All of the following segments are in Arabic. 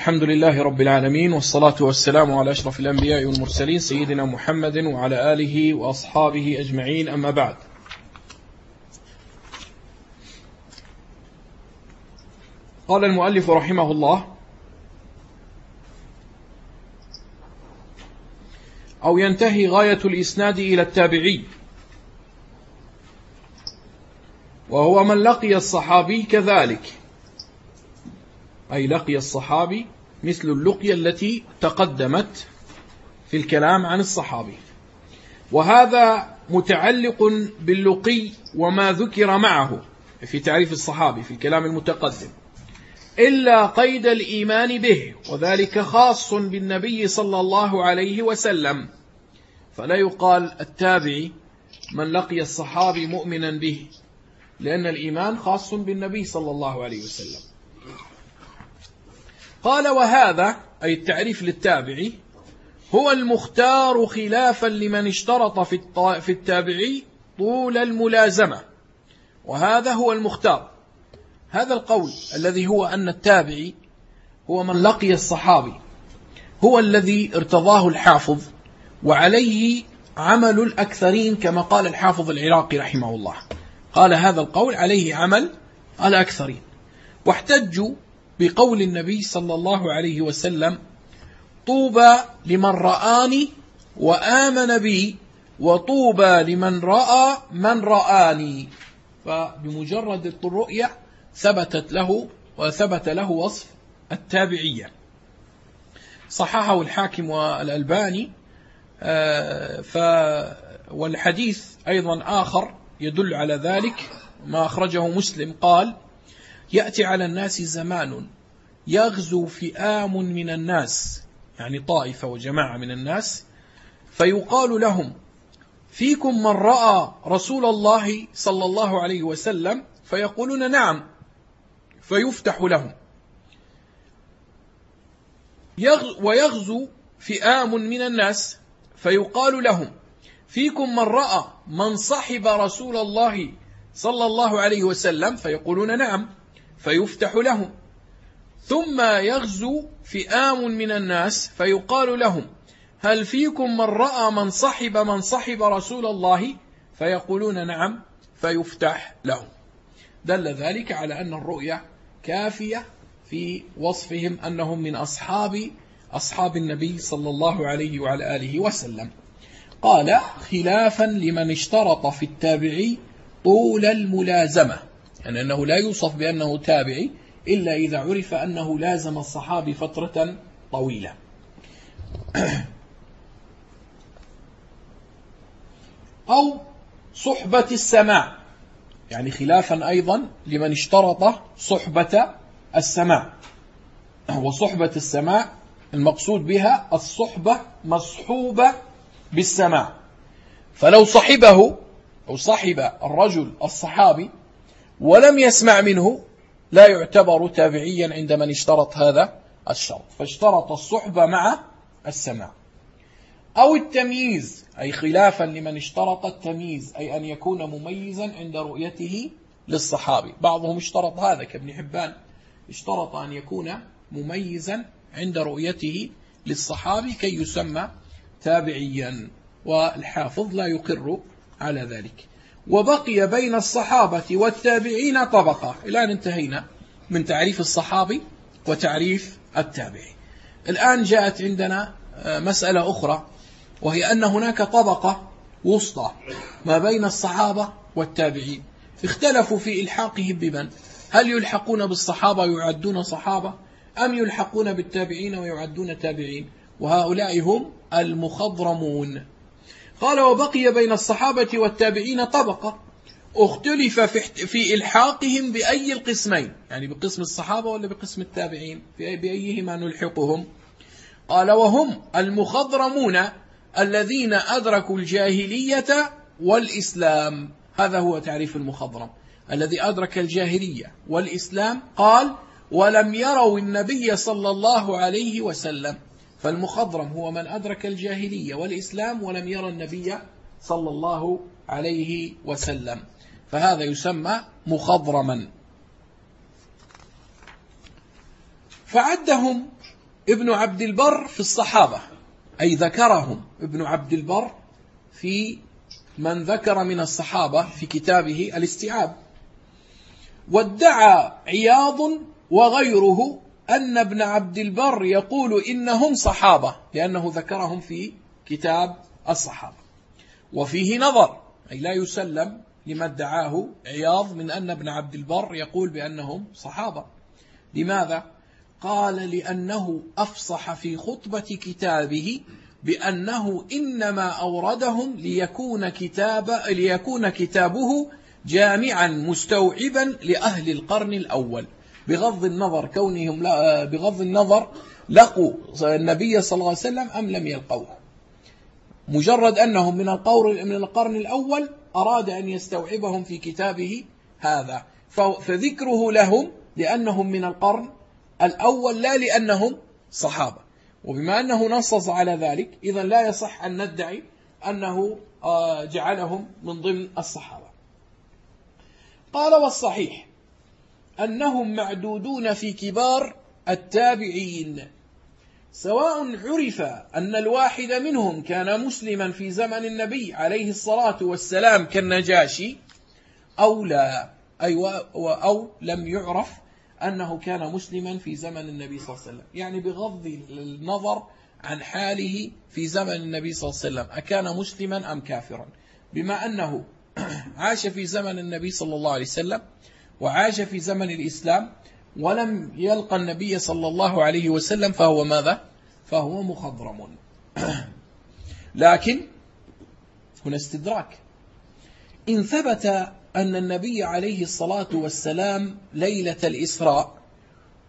الحمد لله رب العالمين والصلاة والسلام على أشرف الأنبياء والمرسلين سيدنا محمد وعلى آله وأصحابه أجمعين أما بعد. قال المؤلف رحمه الله أو ينتهي غاية الإسناد إلى التابعي وهو من لقي الصحابي كذلك. أي لقي الصحابي مثل اللقية التي تقدمت في الكلام عن الصحابي. وهذا متعلق باللقي وما ذكر معه في تعريف الصحابي في الكلام المتقدم إلا قيد الإيمان به وذلك خاص بالنبي صلى الله عليه وسلم. فلا يقال التابعي من لقي الصحابي مؤمنا به لأن الإيمان خاص بالنبي صلى الله عليه وسلم. قال وهذا أي التعريف للتابعي هو المختار خلافا لمن اشترط في في التابعي طول الملازمة. وهذا هو المختار. هذا القول الذي هو أن التابعي هو من لقي الصحابي. هو الذي ارتضاه الحافظ وعليه عمل الأكثرين كما قال الحافظ العراقي رحمه الله. قال هذا القول عليه عمل الأكثرين. واحتجوا بقول النبي صلى الله عليه وسلم طوبى لمن رآني وآمن بي وطوبى لمن رأى من رآني. فبمجرد الرؤية ثبتت له وثبت له وصف التابعية. صححه الحاكم والألباني آه، ف والحديث أيضا آخر يدل على ذلك. ما أخرجه مسلم قال يأتي على الناس زمان يغزو فئام من الناس يعني طائفة وجماعة من الناس فيقال لهم فيكم من رأى رسول الله صلى الله عليه وسلم فيقولون نعم فيفتح لهم. ويغزو فئام من الناس فيقال لهم فيكم من رأى من صحب رسول الله صلى الله عليه وسلم فيقولون نعم. فيفتح لهم. ثم يغزو فئام من الناس فيقال لهم هل فيكم من رأى من صحب من صحب رسول الله؟ فيقولون نعم فيفتح لهم. دل ذلك على أن الرؤية كافية في وصفهم أنهم من أصحاب أصحاب النبي صلى الله عليه وعلى آله وسلم. قال خلافا لمن اشترط في التابعي طول الملازمة. يعني أنه لا يوصف بأنه تابعي إلا إذا عرف أنه لازم الصحابي فترة طويلة. أو صحبة السماع. يعني خلافا أيضا لمن اشترط صحبة السماع. وصحبة السماع المقصود بها الصحبة مصحوبة بالسماع. فلو صحبه أو صحب الرجل الصحابي ولم يسمع منه لا يعتبر تابعيا عند من اشترط هذا الشرط. فاشترط الصحبة مع السماع. أو التمييز أي خلافا لمن اشترط التمييز أي أن يكون مميزا عند رؤيته للصحابي. بعضهم اشترط هذا كابن حبان اشترط أن يكون مميزا عند رؤيته للصحابي كي يسمى تابعيا. والحافظ لا يقر على ذلك. وبقي بين الصحابة والتابعين طبقة. الآن انتهينا من تعريف الصحابي وتعريف التابعي الآن جاءت عندنا آه، مسألة أخرى وهي أن هناك طبقة وسطى ما بين الصحابة والتابعين. اختلفوا في إلحاقهم بمن؟ هل يلحقون بالصحابة ويعدون صحابة؟ أم يلحقون بالتابعين ويعدون تابعين؟ وهؤلاء هم المخضرمون. قال وبقي بين الصحابة والتابعين طبقة. اختلف في إلحاقهم بأي القسمين. يعني بقسم الصحابة ولا بقسم التابعين؟ بأيهما نلحقهم؟ قال وهم المخضرمون الذين أدركوا الجاهلية والإسلام. هذا هو تعريف المخضرم. الذي أدرك الجاهلية والإسلام قال ولم يروا النبي صلى الله عليه وسلم. فالمخضرم هو من أدرك الجاهلية والإسلام ولم يرى النبي صلى الله عليه وسلم. فهذا يسمى مخضرما. فعدهم ابن عبد البر في الصحابة أي ذكرهم ابن عبد البر في من ذكر من الصحابة في كتابه الاستيعاب. وادعى عياض وغيره أن ابن عبد البر يقول إنهم صحابة لأنه ذكرهم في كتاب الصحابة. وفيه نظر أي لا يسلم لما ادعاه عياض من أن ابن عبد البر يقول بأنهم صحابة. لماذا؟ قال لأنه أفصح في خطبة كتابه بأنه إنما أوردهم ليكون, كتاب ليكون كتابه جامعا مستوعبا لأهل القرن الأول. بغض النظر كونهم بغض النظر لقوا النبي صلى الله عليه وسلم أم لم يلقوه. مجرد أنهم من القور من القرن الأول أراد أن يستوعبهم في كتابه هذا. فذكره لهم لأنهم من القرن الأول لا لأنهم صحابة. وبما أنه نصص على ذلك إذا لا يصح أن ندعي أنه آه، جعلهم من ضمن الصحابة. قال والصحيح أنهم معدودون في كبار التابعين. سواء عرف أن الواحد منهم كان مسلما في زمن النبي عليه الصلاة والسلام كالنجاشي أو لا أي أو لم يعرف أنه كان مسلما في زمن النبي صلى الله عليه وسلم. يعني بغض النظر عن حاله في زمن النبي صلى الله عليه وسلم أكان مسلما أم كافرا؟ بما أنه عاش في زمن النبي صلى الله عليه وسلم وعاش في زمن الإسلام ولم يلقى النبي صلى الله عليه وسلم فهو ماذا؟ فهو مخضرم. لكن هنا استدراك. إن ثبت أن النبي عليه الصلاة والسلام ليلة الإسراء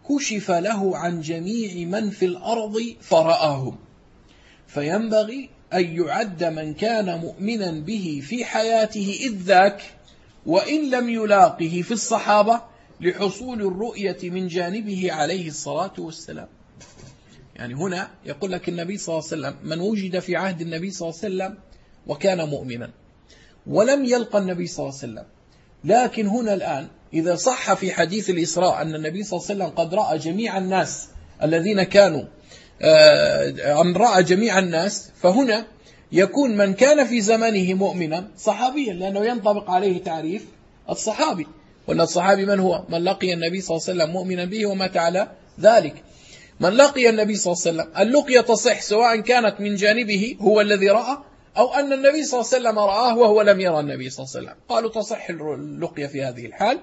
كشف له عن جميع من في الأرض فرآهم فينبغي أن يعد من كان مؤمنا به في حياته إذ ذاك وإن لم يلاقه في الصحابة لحصول الرؤية من جانبه عليه الصلاة والسلام. يعني هنا يقول لك النبي صلى الله عليه وسلم من وجد في عهد النبي صلى الله عليه وسلم وكان مؤمنا ولم يلقى النبي صلى الله عليه وسلم. لكن هنا الآن إذا صح في حديث الإسراء أن النبي صلى الله عليه وسلم قد رأى جميع الناس الذين كانوا آه، أن رأى جميع الناس فهنا يكون من كان في زمنه مؤمنا صحابيا لأنه ينطبق عليه تعريف الصحابي. وأن الصحابي من هو؟ من لقي النبي صلى الله عليه وسلم مؤمنا به ومات على ذلك. من لقي النبي صلى الله عليه وسلم اللقية تصح سواء كانت من جانبه هو الذي رأى أو أن النبي صلى الله عليه وسلم رآه وهو لم يرى النبي صلى الله عليه وسلم؟ قالوا تصح اللقية في هذه الحال.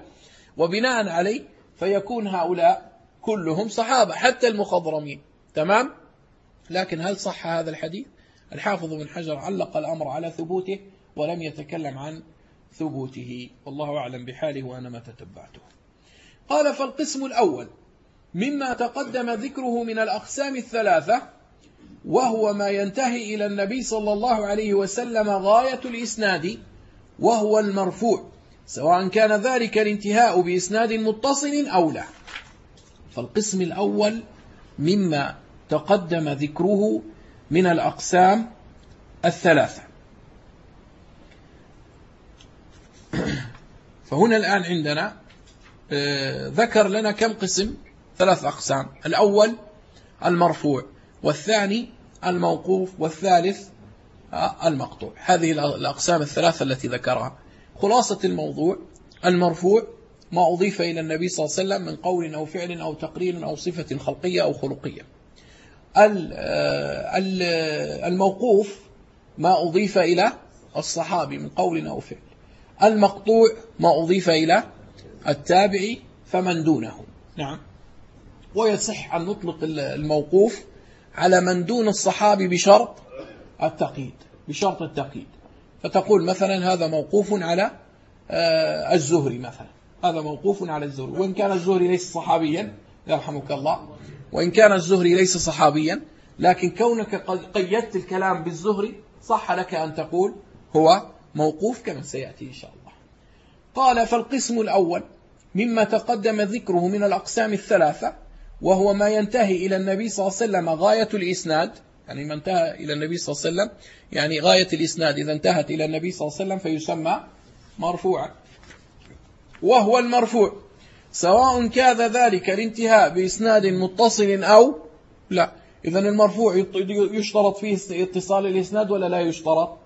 وبناء عليه فيكون هؤلاء كلهم صحابة حتى المخضرمين. تمام؟ لكن هل صح هذا الحديث؟ الحافظ بن حجر علق الأمر على ثبوته ولم يتكلم عن ثبوته. والله أعلم بحاله وأنا ما تتبعته. قال فالقسم الأول مما تقدم ذكره من الأقسام الثلاثة وهو ما ينتهي إلى النبي صلى الله عليه وسلم غاية الإسناد وهو المرفوع سواء كان ذلك الانتهاء بإسناد متصل أو لا. فالقسم الأول مما تقدم ذكره من الأقسام الثلاثة. فهنا الآن عندنا آه، ذكر لنا كم قسم؟ ثلاث أقسام. الأول المرفوع والثاني الموقوف والثالث آه، المقطوع. هذه الأقسام الثلاثة التي ذكرها. خلاصة الموضوع المرفوع ما أضيف إلى النبي صلى الله عليه وسلم من قول أو فعل أو تقرير أو صفة خلقية أو خلقية. الموقوف ما أضيف إلى الصحابي من قول أو فعل. المقطوع ما أضيف إلى التابع فمن دونه. نعم. ويصح أن نطلق الموقوف على من دون الصحابي بشرط التقييد بشرط التقييد. فتقول مثلا هذا موقوف على آه، الزهري مثلا. هذا موقوف على الزهري. وإن كان الزهري ليس صحابيا يرحمك الله. وإن كان الزهري ليس صحابيا لكن كونك قد قيدت الكلام بالزهري صح لك أن تقول هو موقوف كما سيأتي إن شاء الله. قال فالقسم الأول مما تقدم ذكره من الأقسام الثلاثة وهو ما ينتهي إلى النبي صلى الله عليه وسلم غاية الإسناد. يعني ما انتهى إلى النبي صلى الله عليه وسلم يعني غاية الإسناد إذا انتهت إلى النبي صلى الله عليه وسلم فيسمى مرفوعا. وهو المرفوع. سواء كان ذلك الانتهاء بإسناد متصل أو لا. إذا المرفوع يشترط فيه اتصال الإسناد ولا لا يشترط؟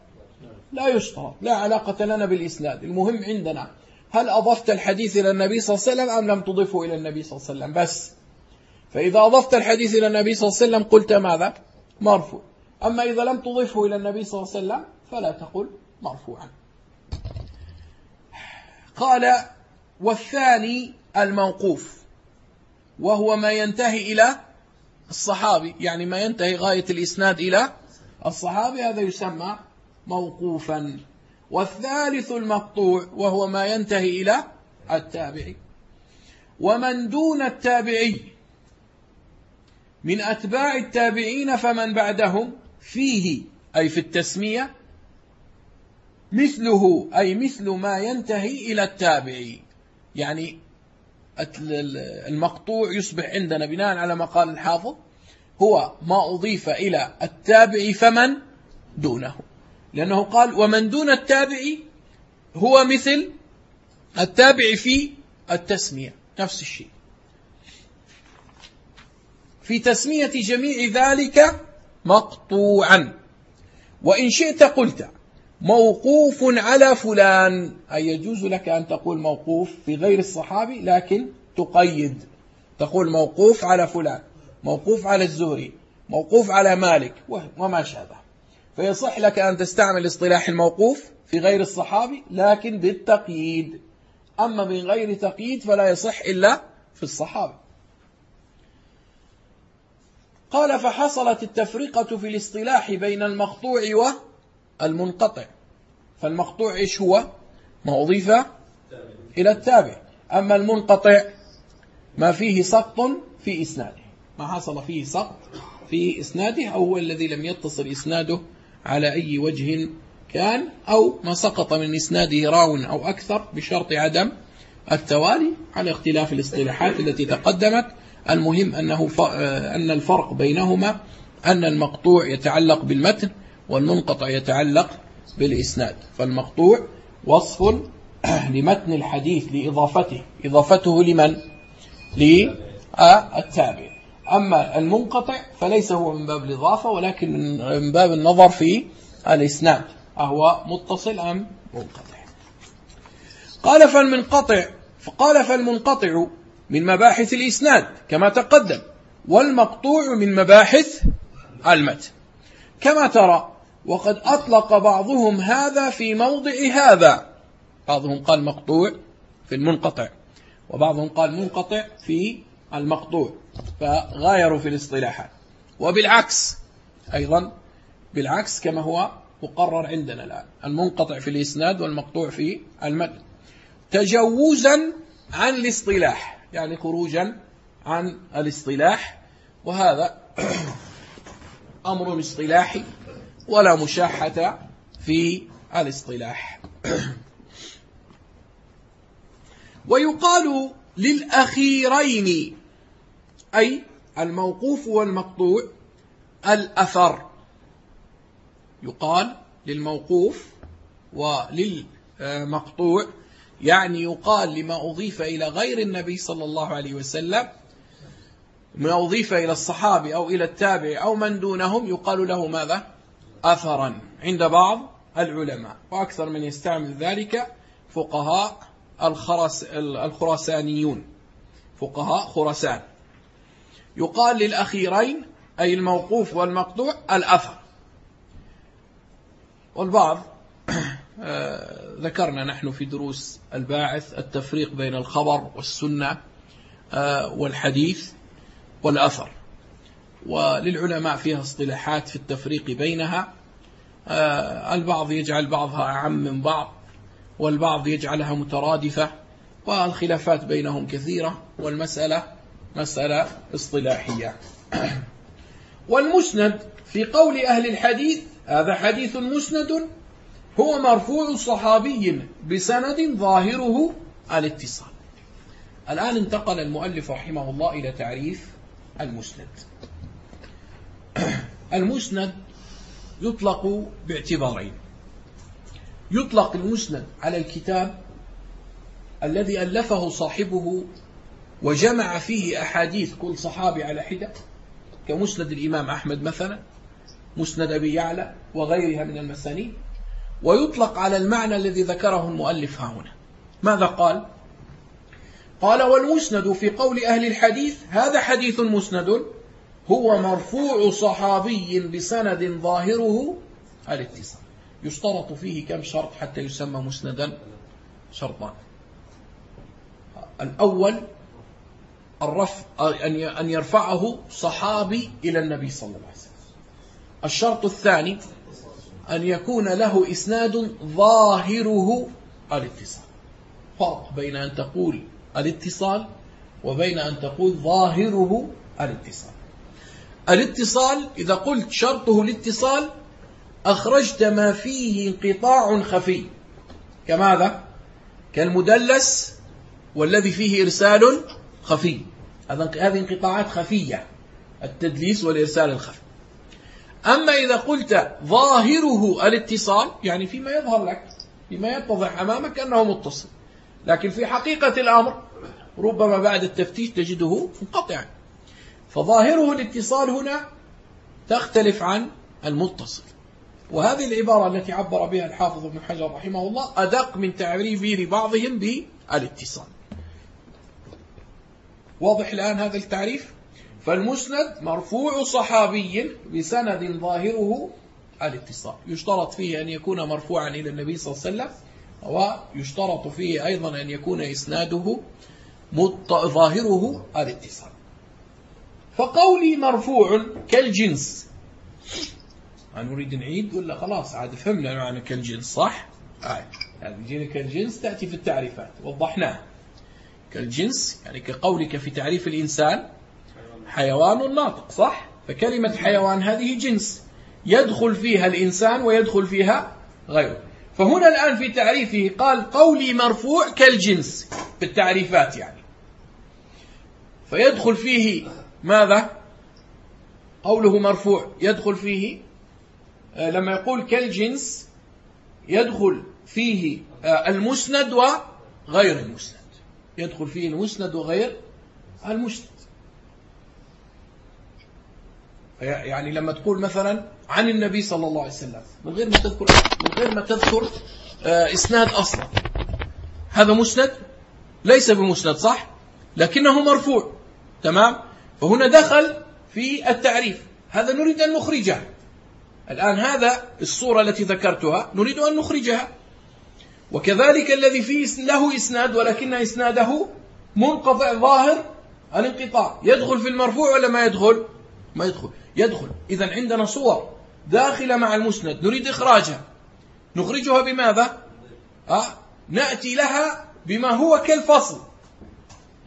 لا يشترط. لا علاقة لنا بالإسناد. المهم عندنا هل أضفت الحديث إلى النبي صلى الله عليه وسلم أم لم تضفه إلى النبي صلى الله عليه وسلم؟ بس. فإذا أضفت الحديث إلى النبي صلى الله عليه وسلم قلت ماذا؟ مرفوع. أما إذا لم تضفه إلى النبي صلى الله عليه وسلم فلا تقل مرفوعا. قال والثاني الموقوف وهو ما ينتهي إلى الصحابي يعني ما ينتهي غاية الإسناد إلى الصحابي هذا يسمى موقوفا. والثالث المقطوع وهو ما ينتهي إلى التابعي. ومن دون التابعي من أتباع التابعين فمن بعدهم فيه أي في التسمية مثله أي مثل ما ينتهي إلى التابعي. يعني المقطوع يصبح عندنا بناء على ما قال الحافظ هو ما أضيف إلى التابع فمن دونه. لأنه قال ومن دون التابع هو مثل التابع في التسمية نفس الشيء. في تسمية جميع ذلك مقطوعا. وإن شئت قلت موقوف على فلان. أي يجوز لك أن تقول موقوف في غير الصحابي لكن تقيد. تقول موقوف على فلان موقوف على الزهري موقوف على مالك وما شابه. فيصح لك أن تستعمل اصطلاح الموقوف في غير الصحابي لكن بالتقييد. أما من غير تقييد فلا يصح إلا في الصحابي. قال فحصلت التفرقة في الاصطلاح بين المقطوع والمنقطع فالمقطوع إيش هو؟ ما أضيف إلى التابع. أما المنقطع ما فيه سقط في إسناده. ما حصل فيه سقط في إسناده أو هو الذي لم يتصل إسناده على أي وجه كان أو ما سقط من إسناده راو أو أكثر بشرط عدم التوالي على اختلاف الاصطلاحات التي تقدمت. المهم أنه أن الفرق بينهما أن المقطوع يتعلق بالمتن والمنقطع يتعلق بالإسناد فالمقطوع وصف لمتن الحديث لإضافته. إضافته لمن؟ للتابع أما المنقطع فليس هو من باب الإضافة ولكن من باب النظر في الإسناد. أهو متصل أم منقطع؟ قال فالمنقطع فقال فالمنقطع من مباحث الإسناد كما تقدم والمقطوع من مباحث المتن. كما ترى وقد أطلق بعضهم هذا في موضع هذا. بعضهم قال مقطوع في المنقطع وبعضهم قال منقطع في المقطوع فغايروا في الاصطلاحات. وبالعكس أيضا بالعكس كما هو مقرر عندنا الآن المنقطع في الإسناد والمقطوع في المتن. تجوزا عن الاصطلاح يعني خروجا عن الاصطلاح وهذا أمر اصطلاحي ولا مشاحة في الاصطلاح. ويقال للأخيرين أي الموقوف والمقطوع الأثر. يقال للموقوف وللمقطوع يعني يقال لما أضيف إلى غير النبي صلى الله عليه وسلم ما أضيف إلى الصحابي أو إلى التابع أو من دونهم يقال له ماذا؟ أثرا عند بعض العلماء وأكثر من يستعمل ذلك فقهاء الخرس الخراسانيون فقهاء خراسان. يقال للأخيرين أي الموقوف والمقطوع الأثر. والبعض آه، ذكرنا نحن في دروس الباعث التفريق بين الخبر والسنة آه، والحديث. والأثر. وللعلماء فيها اصطلاحات في التفريق بينها. آه، البعض يجعل بعضها أعم من بعض والبعض يجعلها مترادفة والخلافات بينهم كثيرة والمسألة مسألة اصطلاحية. والمسند في قول أهل الحديث هذا حديث مسند هو مرفوع صحابي بسند ظاهره الاتصال. الآن انتقل المؤلف رحمه الله إلى تعريف المسند. المسند يطلق باعتبارين. يطلق المسند على الكتاب الذي ألفه صاحبه وجمع فيه أحاديث كل صحابي على حدة كمسند الإمام أحمد مثلا مسند أبي يعلى وغيرها من المسانيد ويطلق على المعنى الذي ذكره المؤلف ها هنا. ماذا قال؟ قال والمسند في قول أهل الحديث هذا حديث مسند هو مرفوع صحابي بسند ظاهره الاتصال. يشترط فيه كم شرط حتى يسمى مسندا؟ شرطان. الأول الرفع أن يرفعه صحابي إلى النبي صلى الله عليه وسلم. الشرط الثاني أن يكون له إسناد ظاهره الاتصال. فرق بين أن تقول الاتصال وبين أن تقول ظاهره الاتصال. الاتصال إذا قلت شرطه الاتصال أخرجت ما فيه انقطاع خفي. كماذا؟ كالمدلس والذي فيه إرسال خفي. هذه انقطاعات خفية التدليس والإرسال الخفي. أما إذا قلت ظاهره الاتصال يعني فيما يظهر لك فيما يتضح أمامك أنه متصل. لكن في حقيقة الأمر ربما بعد التفتيش تجده منقطعا. فظاهره الاتصال هنا تختلف عن المتصل. وهذه العبارة التي عبر بها الحافظ ابن حجر رحمه الله أدق من تعريف لبعضهم بالاتصال. واضح الآن هذا التعريف؟ فالمسند مرفوع صحابي بسند ظاهره الاتصال. يشترط فيه أن يكون مرفوعا إلى النبي صلى الله عليه وسلم ويشترط فيه أيضا أن يكون إسناده ظاهره الاتصال فقولي مرفوع كالجنس. نريد نعيد ولا خلاص؟ عاد فهمنا معنى كالجنس صح؟ آه. يعني كالجنس تأتي في التعريفات وضحناها. كالجنس يعني كقولك في تعريف الإنسان حيوان ناطق صح؟ فكلمة حيوان هذه جنس. يدخل فيها الإنسان ويدخل فيها غيره. فهنا الآن في تعريفه قال قولي مرفوع كالجنس بالتعريفات يعني. فيدخل فيه ماذا؟ قوله مرفوع. يدخل فيه آه، لما يقول كالجنس يدخل فيه آه، المسند وغير المسند. يدخل فيه المسند وغير المسند. يعني لما تقول مثلا عن النبي صلى الله عليه وسلم. من غير ما تذكر من غير ما تذكر آه، إسناد أصلا. هذا مسند؟ ليس بمسند صح؟ لكنه مرفوع. تمام؟ فهنا دخل في التعريف. هذا نريد أن نخرجه. الآن هذا الصورة التي ذكرتها نريد أن نخرجها. وكذلك الذي فيه له إسناد ولكن إسناده منقطع ظاهر الانقطاع يدخل في المرفوع ولا ما يدخل؟ ما يدخل. يدخل. إذا عندنا صور داخلة مع المسند. نريد إخراجها. نخرجها بماذا؟ أه؟ نأتي لها بما هو كالفصل.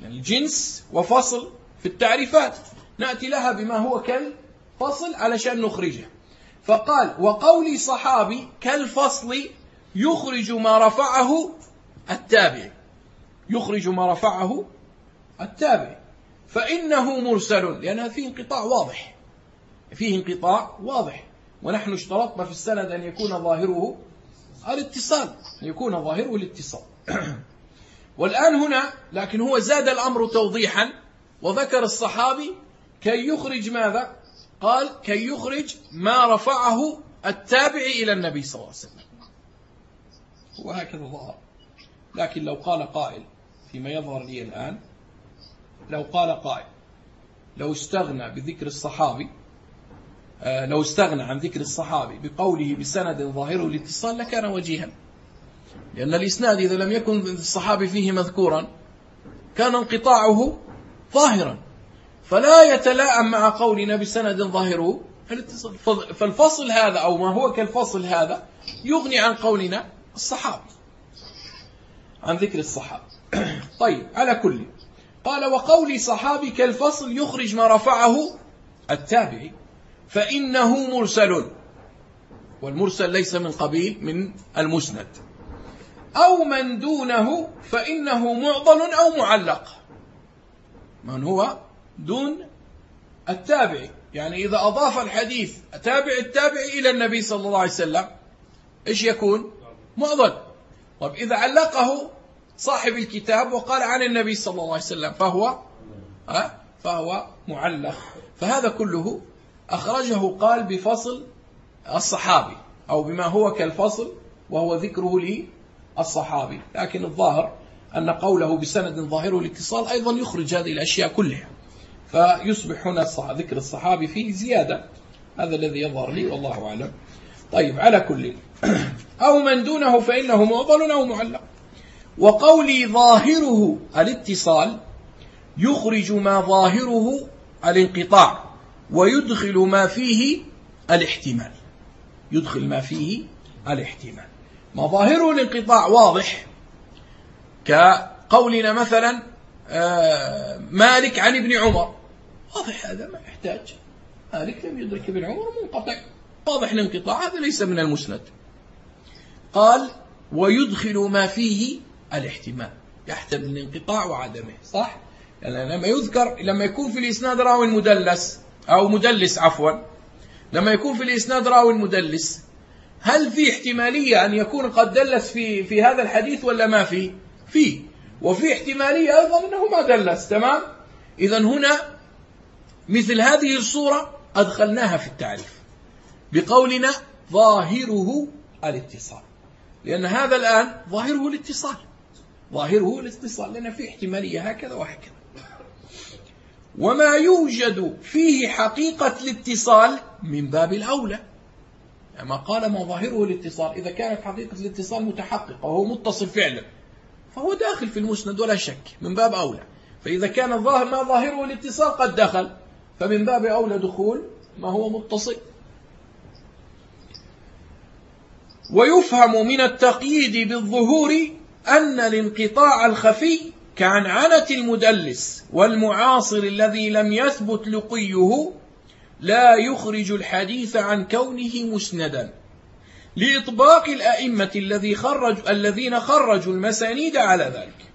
يعني جنس وفصل في التعريفات. نأتي لها بما هو كالفصل علشان نخرجها. فقال وقولي صحابي كالفصل يخرج ما رفعه التابع. يخرج ما رفعه التابع. فإنه مرسل لأنها فيه انقطاع واضح. فيه انقطاع واضح. ونحن اشترطنا في السند أن يكون ظاهره الاتصال أن يكون ظاهره الاتصال. والآن هنا لكن هو زاد الأمر توضيحا وذكر الصحابي كي يخرج ماذا؟ قال كي يخرج ما رفعه التابع إلى النبي صلى الله عليه وسلم. وهكذا ظهر لكن لو قال قائل فيما يظهر لي الآن لو قال قائل لو استغنى بذكر الصحابي آه، لو استغنى عن ذكر الصحابي بقوله بسند ظاهره الاتصال لكان وجيها. لأن الإسناد إذا لم يكن الصحابي فيه مذكورا كان انقطاعه ظاهرا. فلا يتلاءم مع قولنا بسند ظاهره الاتصال فالفصل هذا أو ما هو كالفصل هذا يغني عن قولنا الصحابي عن ذكر الصحابة طيب على كل قال وقولي صحابي كالفصل يخرج ما رفعه التابعي فإنه مرسل. والمرسل ليس من قبيل من المسند. أو من دونه فإنه معضل أو معلق. من هو؟ دون التابع يعني إذا أضاف الحديث تابع التابع إلى النبي صلى الله عليه وسلم إيش يكون؟ معضل. طيب إذا علقه صاحب الكتاب وقال عن النبي صلى الله عليه وسلم فهو فهو معلق. فهذا كله أخرجه قال بفصل الصحابي أو بما هو كالفصل وهو ذكره للصحابي. لكن الظاهر أن قوله بسند ظاهره الاتصال أيضا يخرج هذه الأشياء كلها. فيصبح هنا ذكر الصحابي فيه زيادة. هذا الذي يظهر لي والله أعلم. طيب على كل. أو من دونه فإنه معضل أو معلق. وقولي ظاهره الاتصال يخرج ما ظاهره الانقطاع ويدخل ما فيه الاحتمال. يدخل ما فيه الاحتمال. ما ظاهره الانقطاع واضح. كقولنا مثلا آه، مالك عن ابن عمر. واضح هذا ما يحتاج. مالك لم يدرك ابن عمر منقطع. واضح الانقطاع هذا ليس من المسند. قال ويدخل ما فيه الاحتمال. يحتمل الانقطاع وعدمه صح؟ يعني لما يذكر لما يكون في الإسناد راوي مدلس أو مدلس عفوا لما يكون في الإسناد راوي مدلس هل في احتمالية أن يكون قد دلس في في هذا الحديث ولا ما في؟ في. وفي احتمالية أيضا أنه ما دلس تمام؟ إذا هنا مثل هذه الصورة أدخلناها في التعريف. بقولنا ظاهره الاتصال. لأن هذا الآن ظاهره الاتصال. ظاهره الاتصال لأن في احتمالية هكذا وهكذا. وما يوجد فيه حقيقة الاتصال من باب الأولى. ما قال ما ظاهره الاتصال إذا كانت حقيقة الاتصال متحققة وهو متصل فعلا فهو داخل في المسند ولا شك من باب أولى. فإذا كان ما ظاهره الاتصال قد دخل فمن باب أولى دخول ما هو متصل. ويفهم من التقييد بالظهور أن الانقطاع الخفي كعنعنة المدلس والمعاصر الذي لم يثبت لقيه لا يخرج الحديث عن كونه مسندا. لإطباق الأئمة الذي خرج الذين خرجوا المسانيد على ذلك.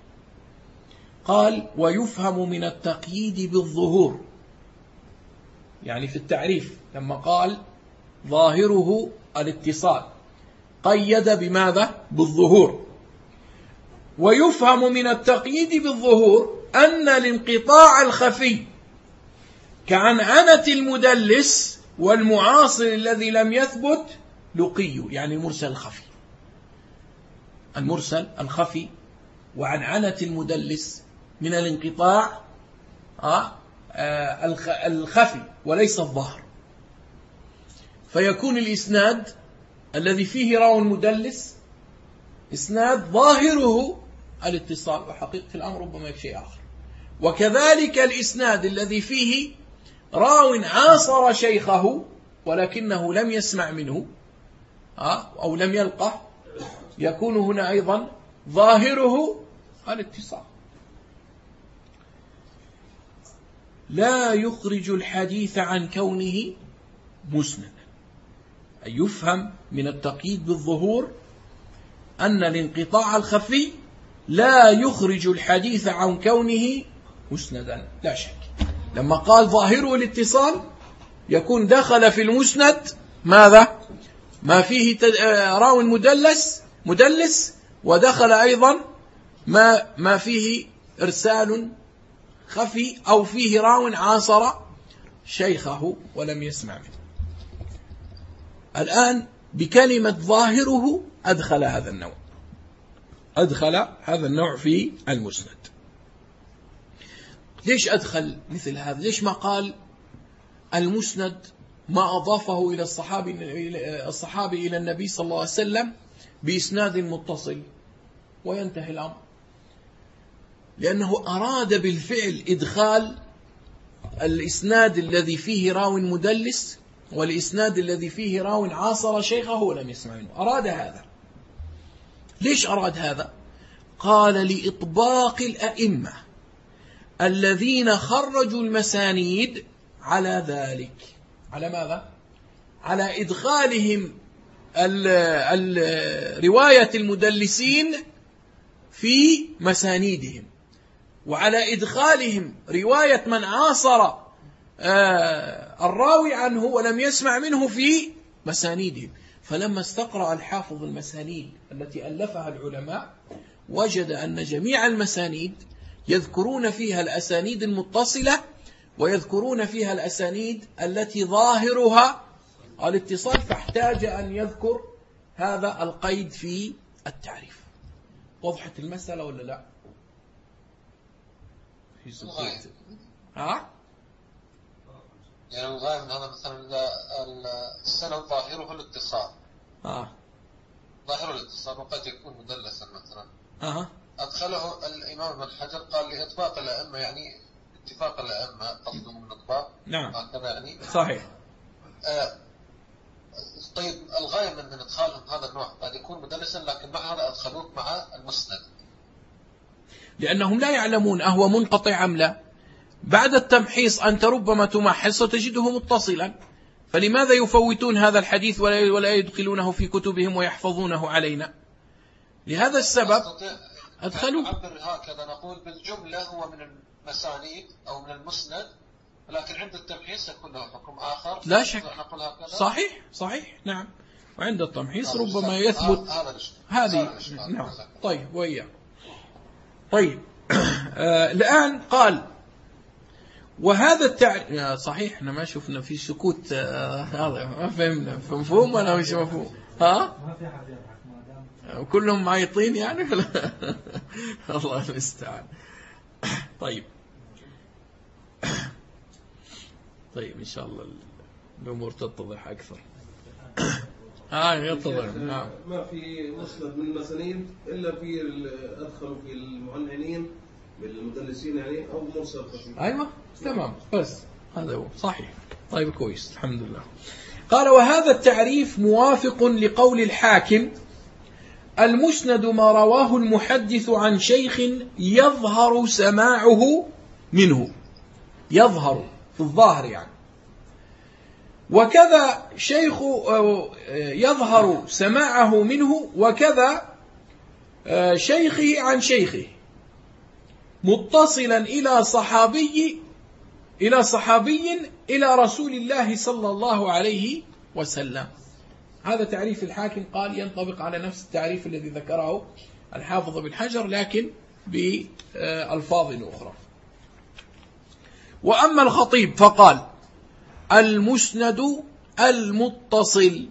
قال ويفهم من التقييد بالظهور. يعني في التعريف لما قال ظاهره الاتصال قيد بماذا؟ بالظهور. ويفهم من التقييد بالظهور أن الانقطاع الخفي كعنعنة المدلس والمعاصر الذي لم يثبت لقي يعني المرسل الخفي المرسل الخفي وعنعنة المدلس من الانقطاع آه، آه، الخفي وليس الظاهر. فيكون الإسناد الذي فيه راو مدلس إسناد ظاهره الاتصال وحقيقة الأمر ربما شيء آخر. وكذلك الإسناد الذي فيه راو عاصر شيخه ولكنه لم يسمع منه آه، أو لم يلقه يكون هنا أيضا ظاهره الاتصال. لا يخرج الحديث عن كونه مسندا. أي يفهم من التقييد بالظهور أن الانقطاع الخفي لا يخرج الحديث عن كونه مسندا. لا شك. لما قال ظاهره الاتصال يكون دخل في المسند ماذا؟ ما فيه آه، راو مدلس مدلس ودخل أيضا ما ما فيه إرسال خفي أو فيه راو عاصر شيخه ولم يسمع منه. الآن بكلمة ظاهره أدخل هذا النوع. أدخل هذا النوع في المسند. ليش أدخل مثل هذا؟ ليش ما قال المسند ما أضافه إلى الصحابي الصحابي إلى النبي صلى الله عليه وسلم بإسناد متصل؟ وينتهي الأمر. لأنه أراد بالفعل إدخال الإسناد الذي فيه راو مدلس والإسناد الذي فيه راو عاصر شيخه ولم يسمع منه أراد هذا. ليش أراد هذا؟ قال لإطباق الأئمة الذين خرجوا المسانيد على ذلك. على ماذا؟ على إدخالهم رواية المدلسين في مسانيدهم وعلى إدخالهم رواية من عاصر آه، الراوي عنه ولم يسمع منه في مسانيدهم. فلما استقرأ الحافظ المسانيد التي ألفها العلماء وجد أن جميع المسانيد يذكرون فيها الأسانيد المتصلة ويذكرون فيها الأسانيد التي ظاهرها. الاتصال فاحتاج أن يذكر هذا القيد في التعريف. وضحت المسألة ولا لا؟ في ها؟ يعني الغاية من هذا مثلا السند ظاهره الإتصال. آه. ظاهر الإتصال وقد يكون مدلسا مثلا. أها. أدخله الإمام ابن حجر قال لإطباق الأئمة يعني اتفاق الأئمة قصدهم الإطباق نعم. هكذا يعني. صحيح. آه طيب الغاية من من إدخالهم هذا النوع قد يكون مدلسا لكن مع هذا أدخلوه مع المسند؟ لأنهم لا يعلمون أهو منقطع أم لا. بعد التمحيص أنت ربما تمحص وتجده متصلا. فلماذا يفوتون هذا الحديث ولا ولا يدخلونه في كتبهم ويحفظونه علينا؟ لهذا السبب أدخلوا نعبر هكذا نقول بالجملة هو من المسانيد أو من المسند لكن عند التمحيص يكون له حكم آخر. لا شك. صحيح صحيح نعم. وعند التمحيص ربما يثبت هذه نعم. طيب وإياه طيب. آه الآن قال وهذا التعريف صحيح إحنا ما شفنا في سكوت آه هذا ما فهمنا مفهوم ولا مش مفهوم؟ ها؟ كلهم معيطين يعني؟ الله المستعان. طيب. طيب إن شاء الله الأمور تتضح أكثر. آه يتضح نعم. ما في مسند من المسانيد إلا في أدخلوا في المعنعنين بالمدلسين يعني أو مرسل أيوة تمام. بس هذا هو. صحيح. طيب كويس. الحمد لله. قال وهذا التعريف موافق لقول الحاكم المسند ما رواه المحدث عن شيخ يظهر سماعه منه. يظهر في الظاهر يعني. وكذا شيخ يظهر سماعه منه وكذا آه، شيخه عن شيخه. متصلا إلى صحابي إلى صحابي إلى رسول الله صلى الله عليه وسلم. هذا تعريف الحاكم قال ينطبق على نفس التعريف الذي ذكره الحافظ بن حجر لكن بألفاظ أخرى. وأما الخطيب فقال المسند المتصل.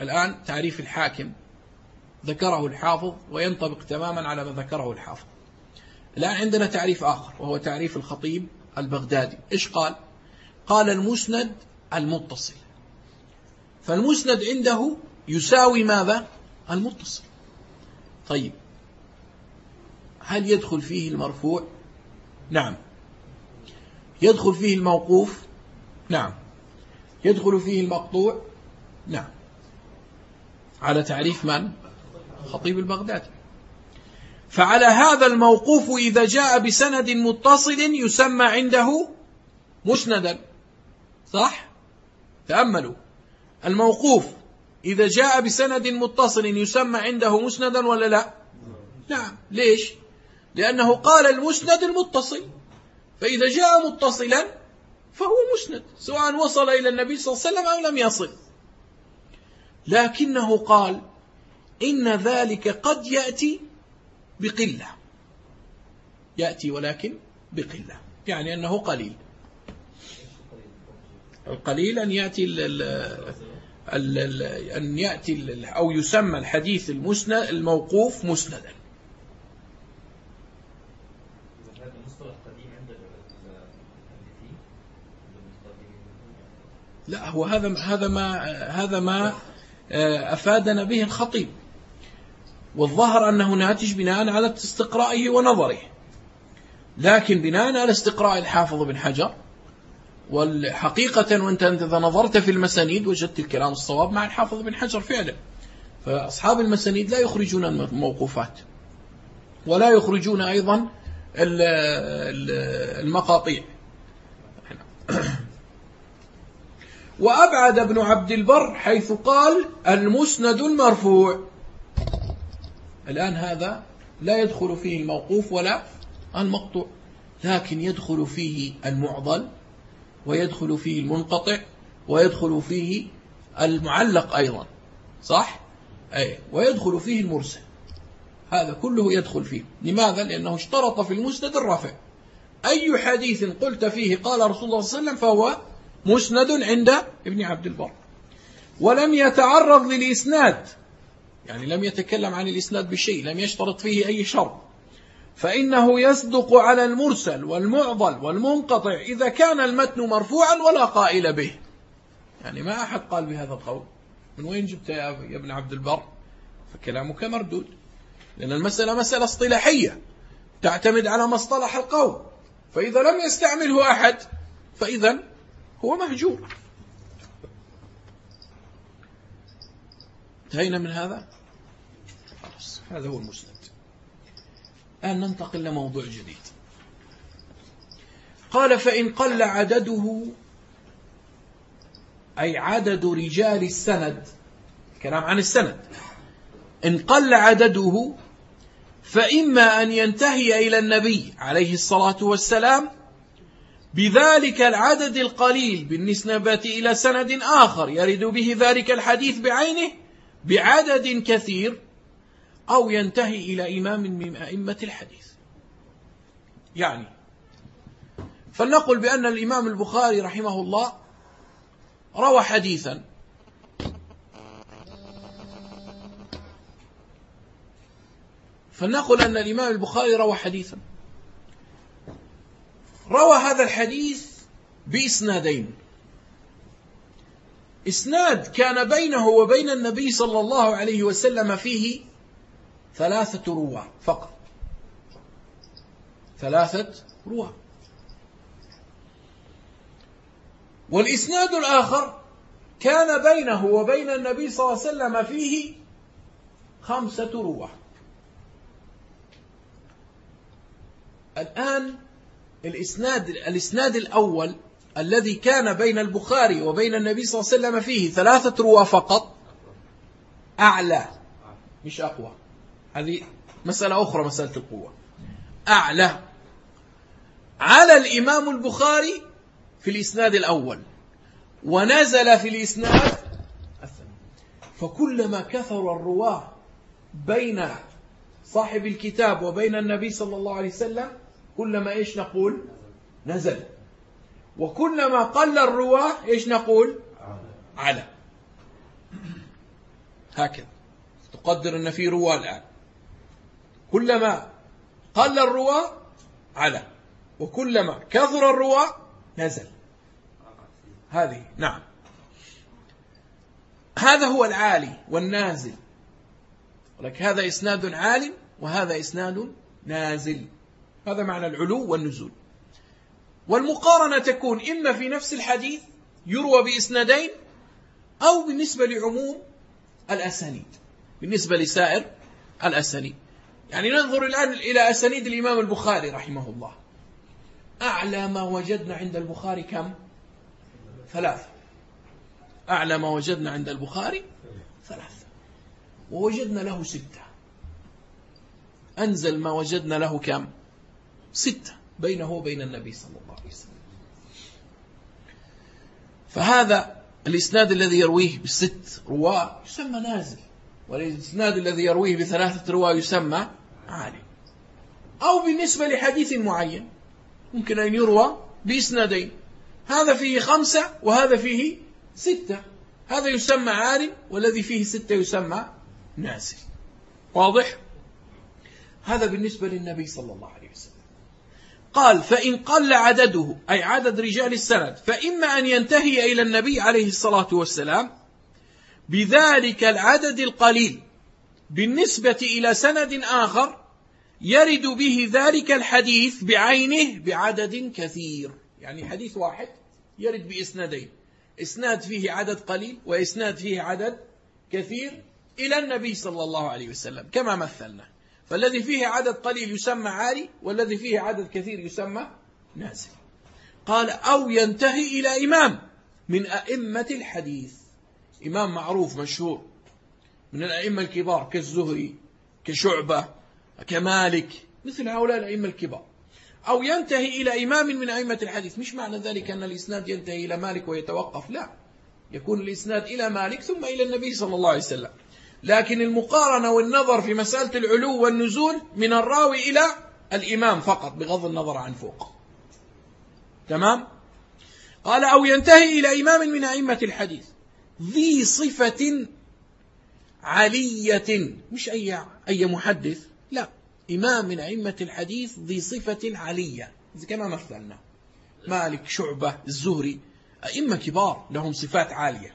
الآن تعريف الحاكم. ذكره الحافظ وينطبق تماما على ما ذكره الحافظ. الآن عندنا تعريف آخر وهو تعريف الخطيب البغدادي. إيش قال؟ قال المسند المتصل. فالمسند عنده يساوي ماذا؟ المتصل. طيب. هل يدخل فيه المرفوع؟ نعم. يدخل فيه الموقوف؟ نعم. يدخل فيه المقطوع؟ نعم. على تعريف من؟ خطيب البغدادي. فعلى هذا الموقوف إذا جاء بسند متصل يسمى عنده مسندا. صح؟ تأملوا. الموقوف إذا جاء بسند متصل يسمى عنده مسندا ولا لا؟ نعم. ليش؟ لأنه قال المسند المتصل. فإذا جاء متصلا فهو مسند سواء وصل إلى النبي صلى الله عليه وسلم أو لم يصل. لكنه قال إن ذلك قد يأتي بقلة. يأتي ولكن بقلة. يعني أنه قليل. القليل أن يأتي ال ال أن يأتي أو يسمى الحديث المسند الموقوف مسندا. لا هو هذا هذا ما هذا ما آه، أفادنا به الخطيب. والظهر أنه ناتج بناء على استقرائه ونظره. لكن بناء على استقراء الحافظ بن حجر والحقيقة وانت إذا نظرت في المسانيد وجدت الكلام الصواب مع الحافظ بن حجر فعلا. فأصحاب المسانيد لا يخرجون الموقوفات ولا يخرجون أيضا المقاطيع. وأبعد ابن عبد البر حيث قال المسند المرفوع. الآن هذا لا يدخل فيه الموقوف ولا المقطوع لكن يدخل فيه المعضل ويدخل فيه المنقطع ويدخل فيه المعلق أيضا صح؟ أي ويدخل فيه المرسل. هذا كله يدخل فيه. لماذا؟ لأنه اشترط في المسند الرفع. أي حديث قلت فيه قال رسول الله صلى الله عليه وسلم فهو مسند عند ابن عبد البر. ولم يتعرض للإسناد. يعني لم يتكلم عن الإسناد بشيء لم يشترط فيه أي شرط. فإنه يصدق على المرسل والمعضل والمنقطع إذا كان المتن مرفوعا ولا قائل به. يعني ما أحد قال بهذا القول. من وين جبت يا ابن عبد البر؟ فكلامك مردود. لأن المسألة مسألة اصطلاحية. تعتمد على مصطلح القول فإذا لم يستعمله أحد فإذا هو مهجور. انتهينا من هذا؟ هذا هو المسند. الآن ننتقل لموضوع جديد. قال فإن قل عدده أي عدد رجال السند كلام عن السند. إن قل عدده فإما أن ينتهي إلى النبي عليه الصلاة والسلام بذلك العدد القليل بالنسبة إلى سند آخر يرد به ذلك الحديث بعينه بعدد كثير أو ينتهي إلى إمام من أئمة الحديث. يعني فلنقل بأن الإمام البخاري رحمه الله روى حديثا. فلنقل أن الإمام البخاري روى حديثا. روى هذا الحديث بإسنادين. إسناد كان بينه وبين النبي صلى الله عليه وسلم فيه ثلاثة رواة فقط. ثلاثة رواة. والإسناد الآخر كان بينه وبين النبي صلى الله عليه وسلم فيه خمسة رواة. الآن الإسناد الإسناد الأول الذي كان بين البخاري وبين النبي صلى الله عليه وسلم فيه ثلاثة رواة فقط أعلى مش أقوى. هذه مسألة أخرى مسألة القوة. أعلى. على الإمام البخاري في الإسناد الأول. ونزل في الإسناد الثاني. فكلما كثر الرواه بين صاحب الكتاب وبين النبي صلى الله عليه وسلم كلما إيش نقول؟ نزل. وكلما قل الرواه إيش نقول؟ على هكذا. تقدر أن في رواه الآن. كلما قل الرواه على وكلما كثر الرواه نزل. هذه نعم. هذا هو العالي والنازل. ولك هذا إسناد عال وهذا إسناد نازل. هذا معنى العلو والنزول. والمقارنة تكون إما في نفس الحديث يروى بإسنادين أو بالنسبة لعموم الأسانيد بالنسبة لسائر الأسانيد. يعني ننظر الآن إلى أسانيد الإمام البخاري رحمه الله. أعلى ما وجدنا عند البخاري كم؟ ثلاثة أعلى ما وجدنا عند البخاري ثلاثة ووجدنا له ستة. أنزل ما وجدنا له كم؟ ستة. بينه وبين النبي صلى الله عليه وسلم. فهذا الإسناد الذي يرويه بست رواة يسمى نازل. والإسناد الذي يرويه بثلاثة رواة يسمى عالي. أو بالنسبة لحديث معين ممكن أن يروى بإسنادين. هذا فيه خمسة وهذا فيه ستة. هذا يسمى عالم والذي فيه ستة يسمى نازل واضح؟ هذا بالنسبة للنبي صلى الله عليه وسلم. قال فإن قل عدده أي عدد رجال السند فإما أن ينتهي إلى النبي عليه الصلاة والسلام بذلك العدد القليل بالنسبة إلى سند آخر يرد به ذلك الحديث بعينه بعدد كثير. يعني حديث واحد يرد بإسنادين إسناد فيه عدد قليل وإسناد فيه عدد كثير إلى النبي صلى الله عليه وسلم كما مثلنا. فالذي فيه عدد قليل يسمى عالي والذي فيه عدد كثير يسمى نازل. قال أو ينتهي إلى إمام من أئمة الحديث. إمام معروف مشهور من الأئمة الكبار كالزهري كشعبة كمالك مثل هؤلاء الأئمة الكبار. أو ينتهي إلى إمام من أئمة الحديث. مش معنى ذلك أن الإسناد ينتهي إلى مالك ويتوقف لا. يكون الإسناد إلى مالك ثم إلى النبي صلى الله عليه وسلم. لكن المقارنة والنظر في مسألة العلو والنزول من الراوي إلى الإمام فقط بغض النظر عن فوق. تمام؟ قال أو ينتهي إلى إمام من أئمة الحديث. ذي صفة علية مش أي أي محدث لا. إمام من أئمة الحديث ذي صفة علية. كما مثلنا مالك شعبة الزهري أئمة كبار لهم صفات عالية.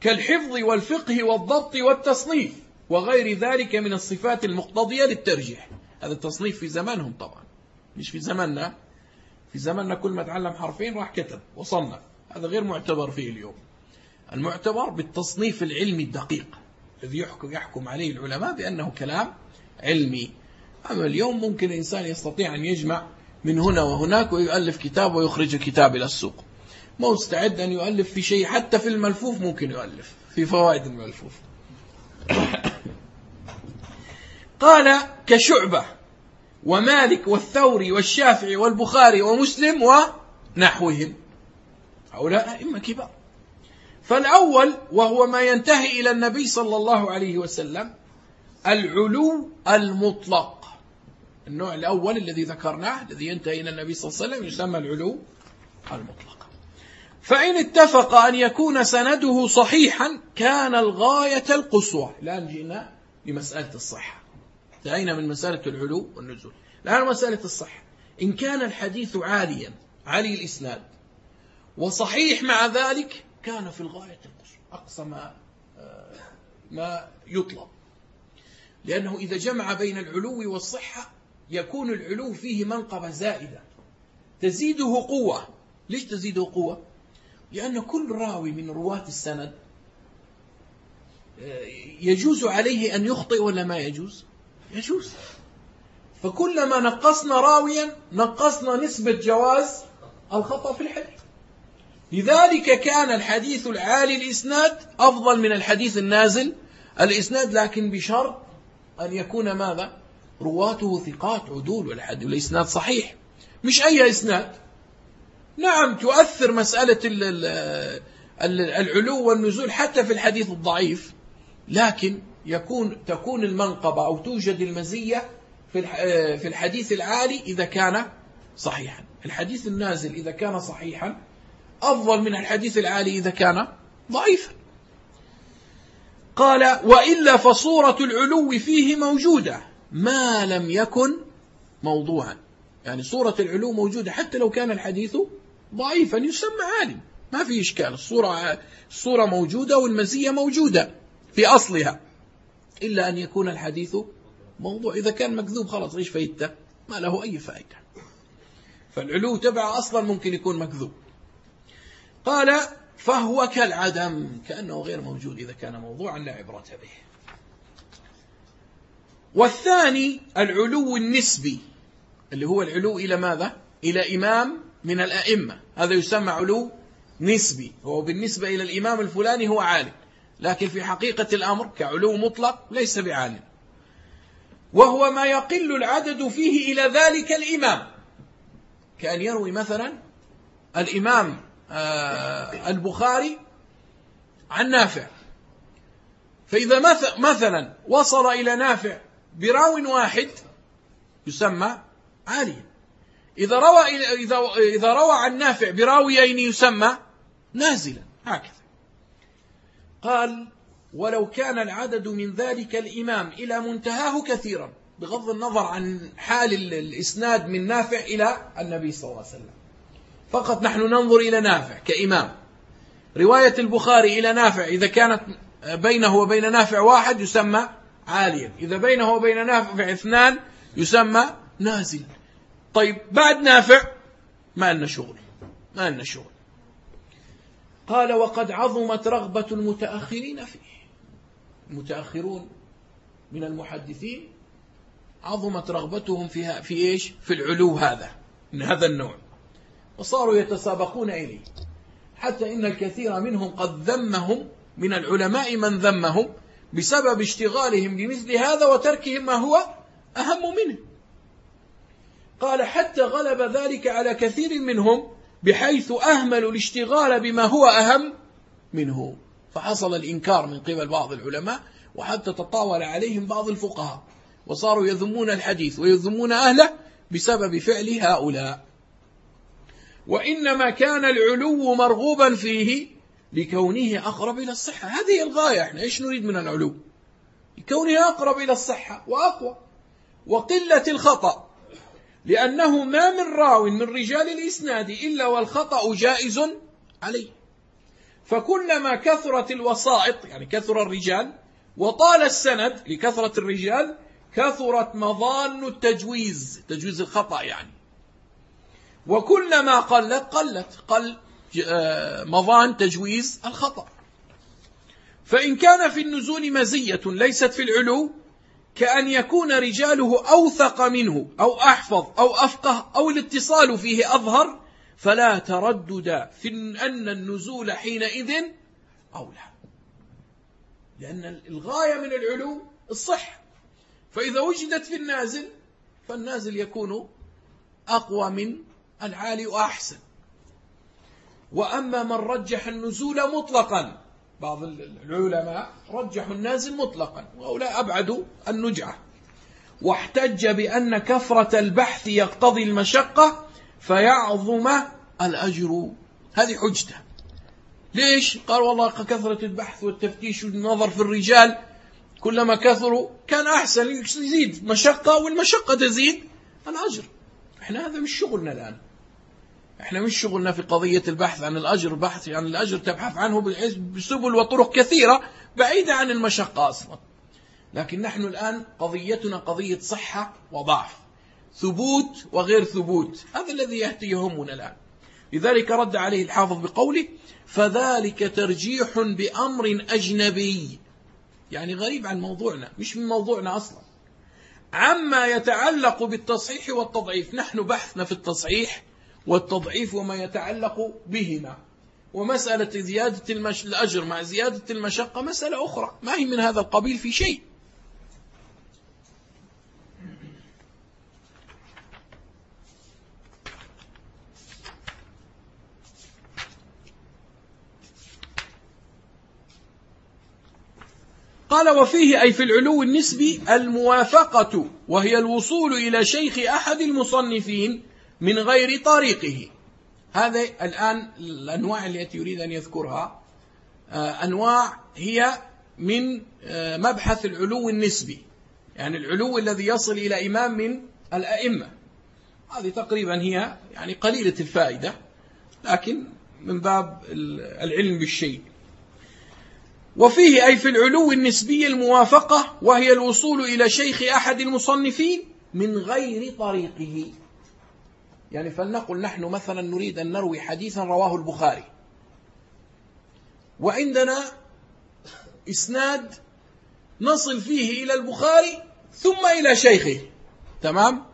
كالحفظ والفقه والضبط والتصنيف وغير ذلك من الصفات المقتضية للترجيح. هذا التصنيف في زمانهم طبعا. مش في زماننا. في زماننا كل ما تعلم حرفين راح كتب وصنف. هذا غير معتبر فيه اليوم. المعتبر بالتصنيف العلمي الدقيق. الذي يحكم, يحكم عليه العلماء بأنه كلام علمي. أما اليوم ممكن الإنسان يستطيع أن يجمع من هنا وهناك ويؤلف كتاب ويخرج كتاب إلى السوق. ما مستعد أن يؤلف في شيء حتى في الملفوف ممكن يؤلف في فوائد الملفوف. قال كشعبة ومالك والثوري والشافعي والبخاري ومسلم ونحوهم. هؤلاء أئمة كبار. فالأول وهو ما ينتهي إلى النبي صلى الله عليه وسلم العلو المطلق. النوع الأول الذي ذكرناه الذي ينتهي إلى النبي صلى الله عليه وسلم يسمى العلو المطلق. فإن اتفق أن يكون سنده صحيحا كان الغاية القصوى. الآن جئنا لمسألة الصحة. انتهينا من مسألة العلو والنزول. الآن مسألة الصحة. إن كان الحديث عاليا عالي الإسناد وصحيح مع ذلك كان في الغاية القصوى أقصى ما, آه، ما يطلب. لأنه إذا جمع بين العلو والصحة يكون العلو فيه منقبة زائدة. تزيده قوة. ليش تزيده قوة؟ لأن كل راوي من رواة السند آه، يجوز عليه أن يخطئ ولا ما يجوز؟ يجوز. فكلما نقصنا راويا نقصنا نسبة جواز الخطأ في الحديث. لذلك كان الحديث العالي الإسناد أفضل من الحديث النازل. الإسناد لكن بشرط أن يكون ماذا؟ رواته ثقات عدول والإسناد صحيح. مش أي إسناد. نعم تؤثر مسألة العلو والنزول حتى في الحديث الضعيف لكن يكون تكون المنقبة أو توجد المزية في الحديث العالي إذا كان صحيحا. الحديث النازل إذا كان صحيحا أفضل من الحديث العالي إذا كان ضعيفا. قال وإلا فصورة العلو فيه موجودة ما لم يكن موضوعا. يعني صورة العلو موجودة حتى لو كان الحديث ضعيفا يسمى عالم. ما في إشكال. الصورة, الصورة موجودة والمزية موجودة في أصلها إلا أن يكون الحديث موضوع. إذا كان مكذوب خلاص إيش فايدته ما له أي فائدة. فالعلو تبع أصلا ممكن يكون مكذوب. قال فهو كالعدم كأنه غير موجود إذا كان موضوعا لا عبرة به. والثاني العلو النسبي اللي هو العلو إلى ماذا؟ إلى إمام من الأئمة. هذا يسمى علو نسبي. هو بالنسبة إلى الإمام الفلاني هو عالم. لكن في حقيقة الأمر كعلو مطلق ليس بعالم. وهو ما يقل العدد فيه إلى ذلك الإمام. كأن يروي مثلا الإمام البخاري عن نافع. فإذا مثلا وصل إلى نافع براو واحد يسمى عاليا. إذا روى إذا إذا روى عن نافع براويين يسمى نازلا. هكذا. قال ولو كان العدد من ذلك الإمام إلى منتهاه كثيرا بغض النظر عن حال الإسناد من نافع إلى النبي صلى الله عليه وسلم. فقط نحن ننظر إلى نافع كإمام. رواية البخاري إلى نافع إذا كانت بينه وبين نافع واحد يسمى عاليا. إذا بينه وبين نافع اثنان يسمى نازل. طيب بعد نافع ما لنا شغل ما لنا شغل. قال وقد عظمت رغبة المتأخرين فيه. المتأخرون من المحدثين عظمت رغبتهم فيها في إيش؟ في العلو هذا من هذا النوع. وصاروا يتسابقون إليه حتى إن الكثير منهم قد ذمهم من العلماء من ذمهم بسبب اشتغالهم بمثل هذا وتركهم ما هو أهم منه. قال حتى غلب ذلك على كثير منهم بحيث أهملوا الاشتغال بما هو أهم منه. فحصل الإنكار من قبل بعض العلماء وحتى تطاول عليهم بعض الفقهاء وصاروا يذمون الحديث ويذمون أهله بسبب فعل هؤلاء. وإنما كان العلو مرغوبا فيه لكونه أقرب إلى الصحة. هذه الغاية إحنا إيش نريد من العلو؟ لكونه أقرب إلى الصحة وأقوى. وقلة الخطأ لأنه ما من راو من رجال الإسناد إلا والخطأ جائز عليه. فكلما كثرت الوسائط يعني كثر الرجال وطال السند لكثرة الرجال كثرت مظان التجويز تجويز الخطأ يعني. وكلما قلت قلت قل آه، مظان تجويز الخطأ. فإن كان في النزول مزية ليست في العلو كأن يكون رجاله أوثق منه أو أحفظ أو أفقه أو الاتصال فيه أظهر فلا تردد في أن النزول حينئذ أولى. لأن الغاية من العلو الصحة فإذا وجدت في النازل فالنازل يكون أقوى من العالي وأحسن وأما من رجح النزول مطلقا بعض العلماء رجحوا النازل مطلقا وهؤلاء أبعدوا النجعة. واحتج بأن كثرة البحث يقتضي المشقة فيعظم الأجر. هذه حجته ليش؟ قال والله كثرة البحث والتفتيش والنظر في الرجال كلما كثروا كان أحسن يزيد. مشقة والمشقة تزيد الأجر. إحنا هذا مش شغلنا الآن. إحنا مش شغلنا في قضية البحث عن الأجر البحث عن الأجر تبحث عنه بسبل وطرق كثيرة بعيدة عن المشقة أصلا. لكن نحن الآن قضيتنا قضية صحة وضعف. ثبوت وغير ثبوت. هذا الذي يهمنا الآن. لذلك رد عليه الحافظ بقوله فذلك ترجيح بأمر أجنبي. يعني غريب عن موضوعنا مش من موضوعنا أصلا. عما يتعلق بالتصحيح والتضعيف. نحن بحثنا في التصحيح والتضعيف وما يتعلق بهما. ومسألة زيادة. الأجر مع زيادة المشقة مسألة أخرى. ما هي من هذا القبيل في شيء. قال وفيه أي في العلو النسبي الموافقة وهي الوصول إلى شيخ أحد المصنفين من غير طريقه. هذا الآن الأنواع التي يريد أن يذكرها. آه، أنواع هي من آه، مبحث العلو النسبي. يعني العلو الذي يصل إلى إمام من الأئمة. هذه تقريبا هي يعني قليلة الفائدة لكن من باب العلم بالشيء. وفيه أي في العلو النسبي الموافقة وهي الوصول إلى شيخ أحد المصنفين من غير طريقه. يعني فلنقل نحن مثلا نريد أن نروي حديثا رواه البخاري. وعندنا إسناد نصل فيه إلى البخاري ثم إلى شيخه. تمام؟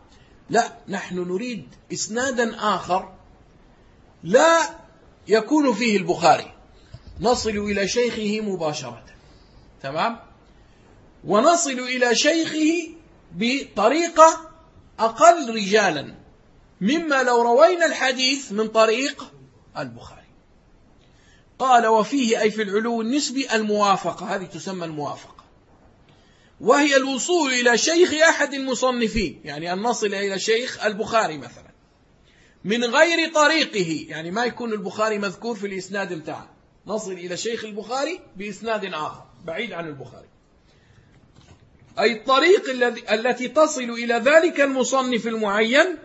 لا نحن نريد إسنادا آخر لا يكون فيه البخاري. نصل إلى شيخه مباشرة. تمام؟ ونصل إلى شيخه بطريقة أقل رجالا. مما لو روينا الحديث من طريق البخاري. قال وفيه أي في العلو النسبي الموافقة. هذه تسمى الموافقة. وهي الوصول إلى شيخ أحد المصنفين. يعني أن نصل إلى شيخ البخاري مثلا. من غير طريقه. يعني ما يكون البخاري مذكور في الإسناد بتاعه. نصل إلى شيخ البخاري بإسناد آخر بعيد عن البخاري. أي الطريق التي تصل إلى ذلك المصنف المعين؟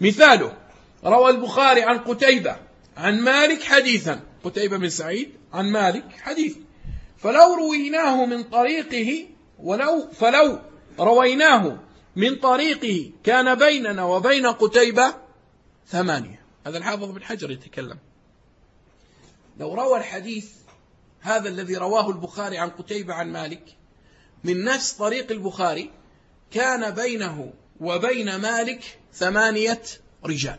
مثاله روى البخاري عن قتيبة عن مالك حديثا. قتيبة بن سعيد عن مالك حديث. فلو رويناه من طريقه ولو فلو رويناه من طريقه كان بيننا وبين قتيبة ثمانية. هذا الحافظ بن حجر يتكلم. لو روى الحديث هذا الذي رواه البخاري عن قتيبة عن مالك من نفس طريق البخاري كان بينه وبين مالك ثمانية رجال.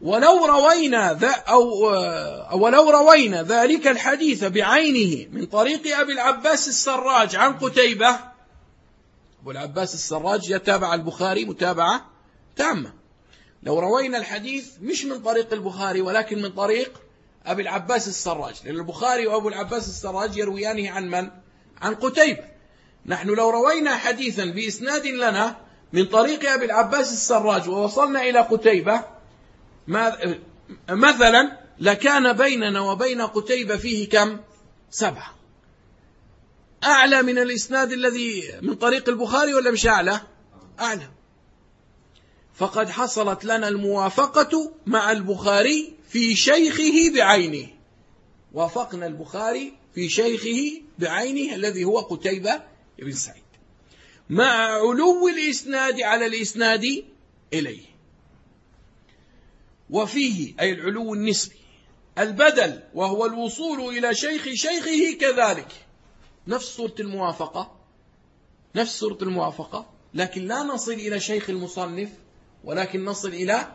ولو روينا ذا أو ولو روينا ذلك الحديث بعينه من طريق أبي العباس السراج عن قتيبة أبو العباس السراج يتابع البخاري متابعة تامة. لو روينا الحديث مش من طريق البخاري ولكن من طريق أبي العباس السراج. لأن البخاري وأبو العباس السراج يرويانه عن من؟ عن قتيبة. نحن لو روينا حديثا بإسناد لنا من طريق أبي العباس السراج ووصلنا إلى قتيبة مثلا لكان بيننا وبين قتيبة فيه كم؟ سبعة. أعلى من الإسناد الذي من طريق البخاري ولا مش أعلى؟ أعلى. فقد حصلت لنا الموافقة مع البخاري في شيخه بعينه. وافقنا البخاري في شيخه بعينه الذي هو قتيبة بن سعيد. مع علو الإسناد على الإسناد إليه. وفيه أي العلو النسبي البدل وهو الوصول إلى شيخ شيخه كذلك. نفس صورة الموافقة نفس صورة الموافقة لكن لا نصل إلى شيخ المصنف ولكن نصل إلى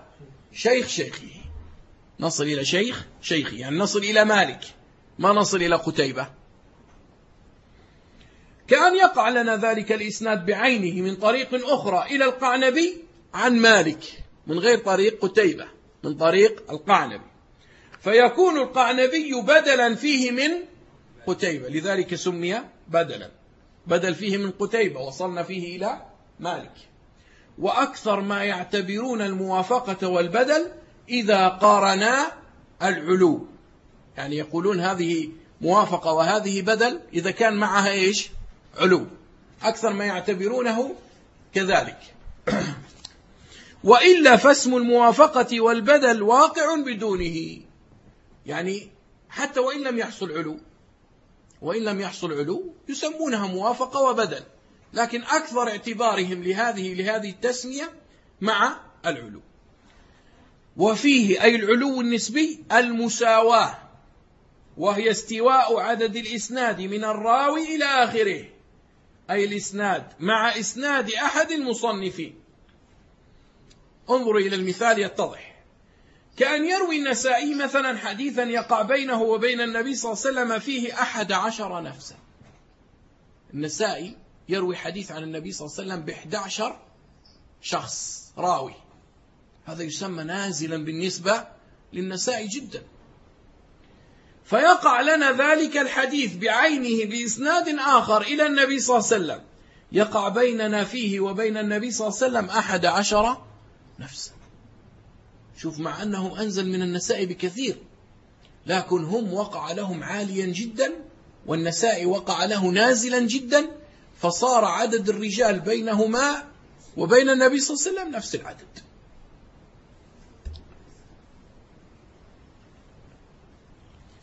شيخ شيخه. نصل إلى شيخ شيخه. يعني نصل إلى مالك ما نصل إلى قتيبة. كأن يقع لنا ذلك الإسناد بعينه من طريق أخرى إلى القعنبي عن مالك من غير طريق قتيبة من طريق القعنبي. فيكون القعنبي بدلا فيه من قتيبة. لذلك سمي بدلا. بدل فيه من قتيبة وصلنا فيه إلى مالك. وأكثر ما يعتبرون الموافقة والبدل إذا قارنا العلو. يعني يقولون هذه موافقة وهذه بدل إذا كان معها إيش؟ علو. أكثر ما يعتبرونه كذلك. وإلا فاسم الموافقة والبدل واقع بدونه. يعني حتى وإن لم يحصل علو وإن لم يحصل علو يسمونها موافقة وبدل. لكن أكثر اعتبارهم لهذه لهذه التسمية مع العلو. وفيه أي العلو النسبي؟ المساواة. وهي استواء عدد الإسناد من الراوي إلى آخره. أي الإسناد مع إسناد أحد المصنفين. انظروا إلى المثال يتضح. كأن يروي النسائي مثلا حديثا يقع بينه وبين النبي صلى الله عليه وسلم فيه أحد عشر نفسا. النسائي يروي حديث عن النبي صلى الله عليه وسلم بإحدى عشر شخص راوي. هذا يسمى نازلا بالنسبة للنسائي جدا. فيقع لنا ذلك الحديث بعينه بإسناد آخر إلى النبي صلى الله عليه وسلم. يقع بيننا فيه وبين النبي صلى الله عليه وسلم أحد عشر نفسا شوف مع أنه أنزل من النساء بكثير لكن هم وقع لهم عاليا جدا والنساء وقع له نازلا جدا فصار عدد الرجال بينهما وبين النبي صلى الله عليه وسلم نفس العدد.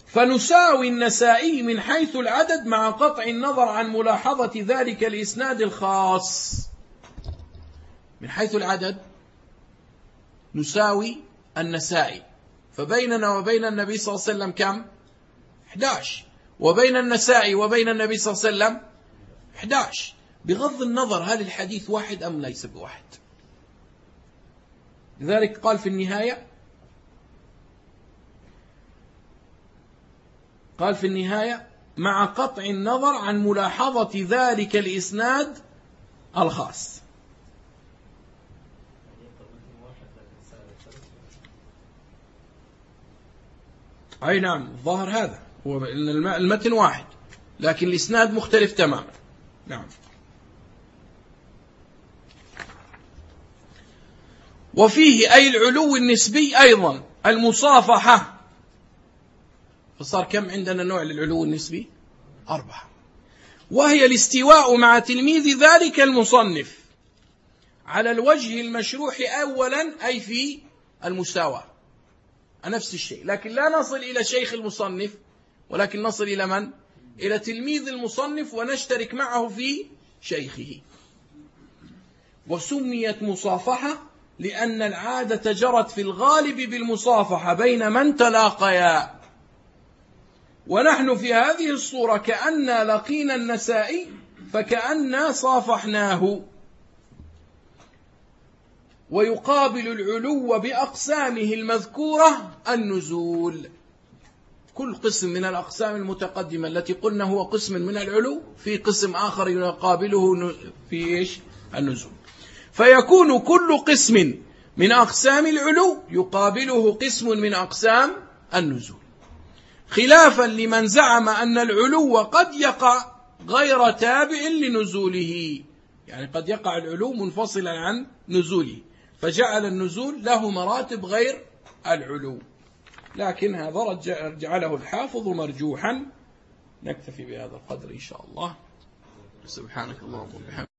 فنساوي النسائي من حيث العدد مع قطع النظر عن ملاحظة ذلك الإسناد الخاص. من حيث العدد نساوي النسائي. فبيننا وبين النبي صلى الله عليه وسلم كم؟ 11 وبين النسائي وبين النبي صلى الله عليه وسلم 11 بغض النظر هل الحديث واحد أم ليس بواحد. لذلك قال في النهاية قال في النهاية مع قطع النظر عن ملاحظة ذلك الإسناد الخاص. أي نعم الظاهر هذا. هو المتن واحد لكن الإسناد مختلف تماما. نعم. وفيه أي العلو النسبي أيضا المصافحة. فصار كم عندنا نوع للعلو النسبي؟ أربعة. وهي الاستواء مع تلميذ ذلك المصنف على الوجه المشروح أولا أي في المساواة نفس الشيء لكن لا نصل إلى شيخ المصنف ولكن نصل إلى من؟ إلى تلميذ المصنف ونشترك معه في شيخه. وسميت مصافحة لأن العادة جرت في الغالب بالمصافحة بين من تلاقيا. ونحن في هذه الصورة كأننا لقينا النسائي فكأننا صافحناه. ويقابل العلو بأقسامه المذكورة النزول. كل قسم من الأقسام المتقدمة التي قلنا هو قسم من العلو في قسم آخر يقابله في إيش؟ النزول. فيكون كل قسم من أقسام العلو يقابله قسم من أقسام النزول. خلافا لمن زعم أن العلو قد يقع غير تابع لنزوله. يعني قد يقع العلو منفصلا عن نزوله. فجعل النزول له مراتب غير العلو. لكن هذا جعله الحافظ مرجوحا. نكتفي بهذا القدر إن شاء الله. سبحانك اللهم وبحمدك.